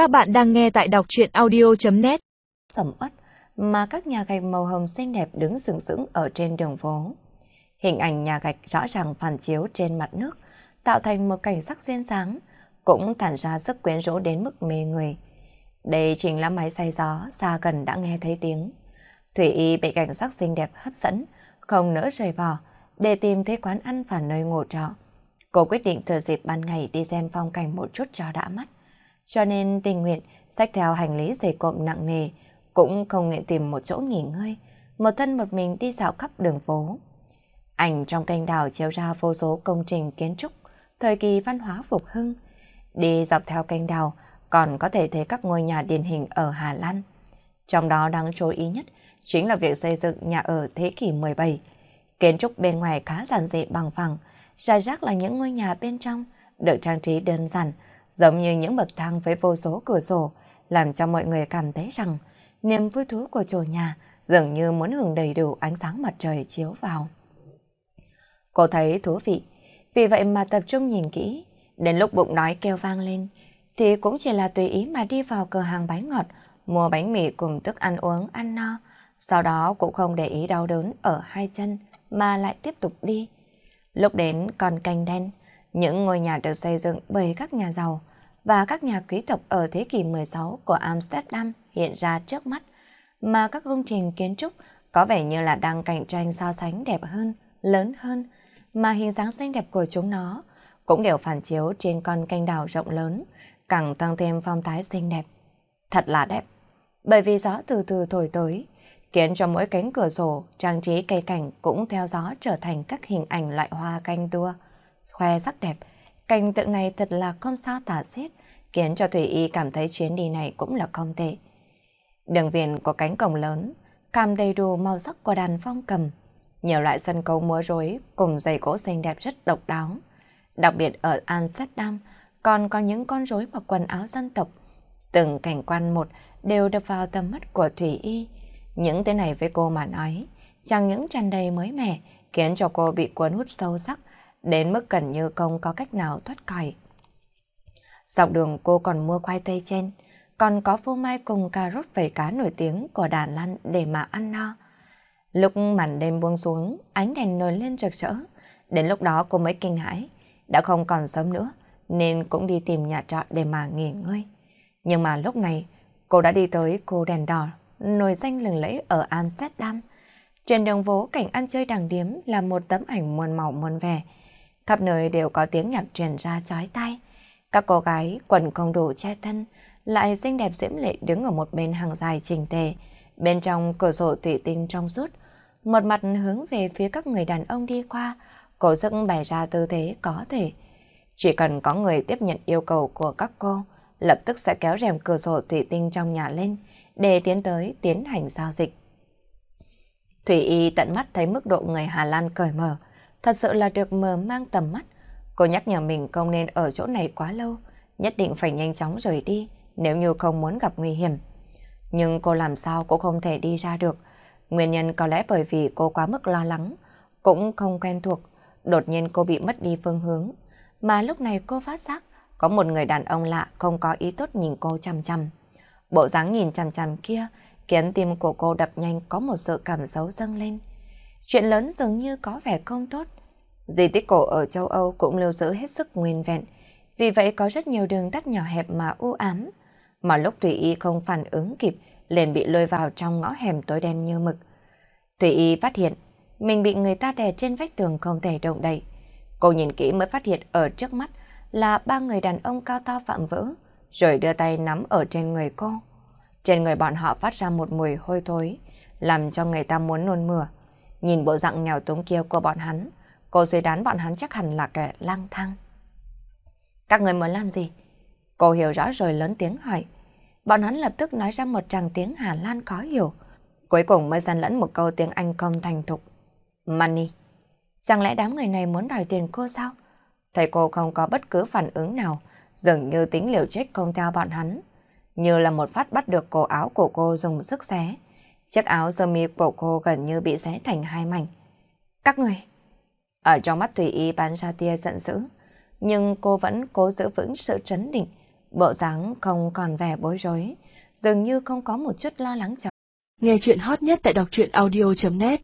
Các bạn đang nghe tại đọc truyện audio.net Sầm uất mà các nhà gạch màu hồng xinh đẹp đứng sừng sững ở trên đường phố. Hình ảnh nhà gạch rõ ràng phản chiếu trên mặt nước, tạo thành một cảnh sắc duyên dáng, cũng tản ra sức quyến rũ đến mức mê người. Đây chính là máy xay gió, xa gần đã nghe thấy tiếng. Thủy Y bị cảnh sắc xinh đẹp hấp dẫn, không nỡ rời bỏ, để tìm thấy quán ăn và nơi ngủ trọ. Cô quyết định thừa dịp ban ngày đi xem phong cảnh một chút cho đã mắt. Cho nên tình nguyện xách theo hành lý dày cộm nặng nề, cũng không nguyện tìm một chỗ nghỉ ngơi, một thân một mình đi dạo khắp đường phố. Ảnh trong kênh đảo chiếu ra vô số công trình kiến trúc, thời kỳ văn hóa phục hưng. Đi dọc theo kênh đảo còn có thể thấy các ngôi nhà điển hình ở Hà Lan. Trong đó đáng chú ý nhất chính là việc xây dựng nhà ở thế kỷ 17. Kiến trúc bên ngoài khá giản dị bằng phẳng, rải rác là những ngôi nhà bên trong được trang trí đơn giản, giống như những bậc thang với vô số cửa sổ, làm cho mọi người cảm thấy rằng niềm vui thú của chủ nhà dường như muốn hưởng đầy đủ ánh sáng mặt trời chiếu vào. Cô thấy thú vị, vì vậy mà tập trung nhìn kỹ, đến lúc bụng nói kêu vang lên, thì cũng chỉ là tùy ý mà đi vào cửa hàng bánh ngọt, mua bánh mì cùng thức ăn uống, ăn no, sau đó cũng không để ý đau đớn ở hai chân mà lại tiếp tục đi. Lúc đến còn canh đen, những ngôi nhà được xây dựng bởi các nhà giàu và các nhà quý tộc ở thế kỷ 16 của Amsterdam hiện ra trước mắt, mà các công trình kiến trúc có vẻ như là đang cạnh tranh so sánh đẹp hơn, lớn hơn, mà hình dáng xinh đẹp của chúng nó cũng đều phản chiếu trên con kênh đảo rộng lớn, càng tăng thêm phong thái xinh đẹp. Thật là đẹp, bởi vì gió từ từ thổi tới, khiến cho mỗi cánh cửa sổ, trang trí cây cảnh cũng theo gió trở thành các hình ảnh loại hoa canh đua, khoe sắc đẹp. Cảnh tượng này thật là không sao tả xiết, khiến cho Thủy Y cảm thấy chuyến đi này cũng là không tệ. Đường viền có cánh cổng lớn, cam đầy đủ màu sắc của đàn phong cầm, nhiều loại sân khấu múa rối cùng giày gỗ xinh đẹp rất độc đáo. Đặc biệt ở Amsterdam còn có những con rối mặc quần áo dân tộc. Từng cảnh quan một đều đập vào tầm mắt của Thủy Y. Những thế này với cô mà nói, chẳng những tràn đầy mới mẻ, khiến cho cô bị cuốn hút sâu sắc, đến mức gần như không có cách nào thoát khỏi. Dọc đường cô còn mua khoai tây trên, còn có phô mai cùng cà rốt vẩy cá nổi tiếng của Đà Lan để mà ăn no. Lúc màn đêm buông xuống, ánh đèn nổi lên rực rỡ. Đến lúc đó cô mới kinh hãi, đã không còn sớm nữa, nên cũng đi tìm nhà trọ để mà nghỉ ngơi. Nhưng mà lúc này, cô đã đi tới cô đèn đỏ, nổi danh lừng lẫy ở Amsterdam. Trên đường phố cảnh ăn chơi đàng điếm là một tấm ảnh muôn màu muôn vẻ. Khắp nơi đều có tiếng nhạc truyền ra chói tai. Các cô gái quần không đủ che thân, lại xinh đẹp diễm lệ đứng ở một bên hàng dài chỉnh tề. Bên trong cửa sổ thủy tinh trong suốt, một mặt hướng về phía các người đàn ông đi qua, cổ sức bày ra tư thế có thể. Chỉ cần có người tiếp nhận yêu cầu của các cô, lập tức sẽ kéo rèm cửa sổ thủy tinh trong nhà lên để tiến tới tiến hành giao dịch. Thủy Y tận mắt thấy mức độ người Hà Lan cởi mở, thật sự là được mở mang tầm mắt. Cô nhắc nhở mình không nên ở chỗ này quá lâu, nhất định phải nhanh chóng rời đi nếu như không muốn gặp nguy hiểm. Nhưng cô làm sao cũng không thể đi ra được. Nguyên nhân có lẽ bởi vì cô quá mức lo lắng, cũng không quen thuộc. Đột nhiên cô bị mất đi phương hướng. Mà lúc này cô phát giác có một người đàn ông lạ không có ý tốt nhìn cô chăm chăm. Bộ dáng nhìn chăm chăm kia khiến tim của cô đập nhanh có một sự cảm xấu dâng lên. Chuyện lớn dường như có vẻ không tốt. Di tích cổ ở châu Âu cũng lưu giữ hết sức nguyên vẹn, vì vậy có rất nhiều đường tắt nhỏ hẹp mà u ám. Mà lúc Thủy Y không phản ứng kịp, liền bị lôi vào trong ngõ hẻm tối đen như mực. Thủy Y phát hiện mình bị người ta đè trên vách tường không thể động đậy. Cô nhìn kỹ mới phát hiện ở trước mắt là ba người đàn ông cao to phạm vỡ, rồi đưa tay nắm ở trên người cô. Trên người bọn họ phát ra một mùi hôi thối, làm cho người ta muốn nôn mửa. Nhìn bộ dạng nghèo túng kia của bọn hắn, cô suy đoán bọn hắn chắc hẳn là kẻ lang thang. Các người muốn làm gì? Cô hiểu rõ rồi lớn tiếng hỏi. Bọn hắn lập tức nói ra một tràng tiếng Hà Lan khó hiểu. Cuối cùng mới gian lẫn một câu tiếng Anh không thành thục. Money. Chẳng lẽ đám người này muốn đòi tiền cô sao? Thầy cô không có bất cứ phản ứng nào, dường như tính liều chết không theo bọn hắn. Như là một phát bắt được cổ áo của cô dùng sức xé. Chiếc áo sơ mi của cô gần như bị xé thành hai mảnh. Các người! Ở trong mắt Thủy Y bán ra tia giận dữ, nhưng cô vẫn cố giữ vững sự trấn định, Bộ dáng không còn vẻ bối rối, dường như không có một chút lo lắng cho. Nghe chuyện hot nhất tại đọc truyện audio.net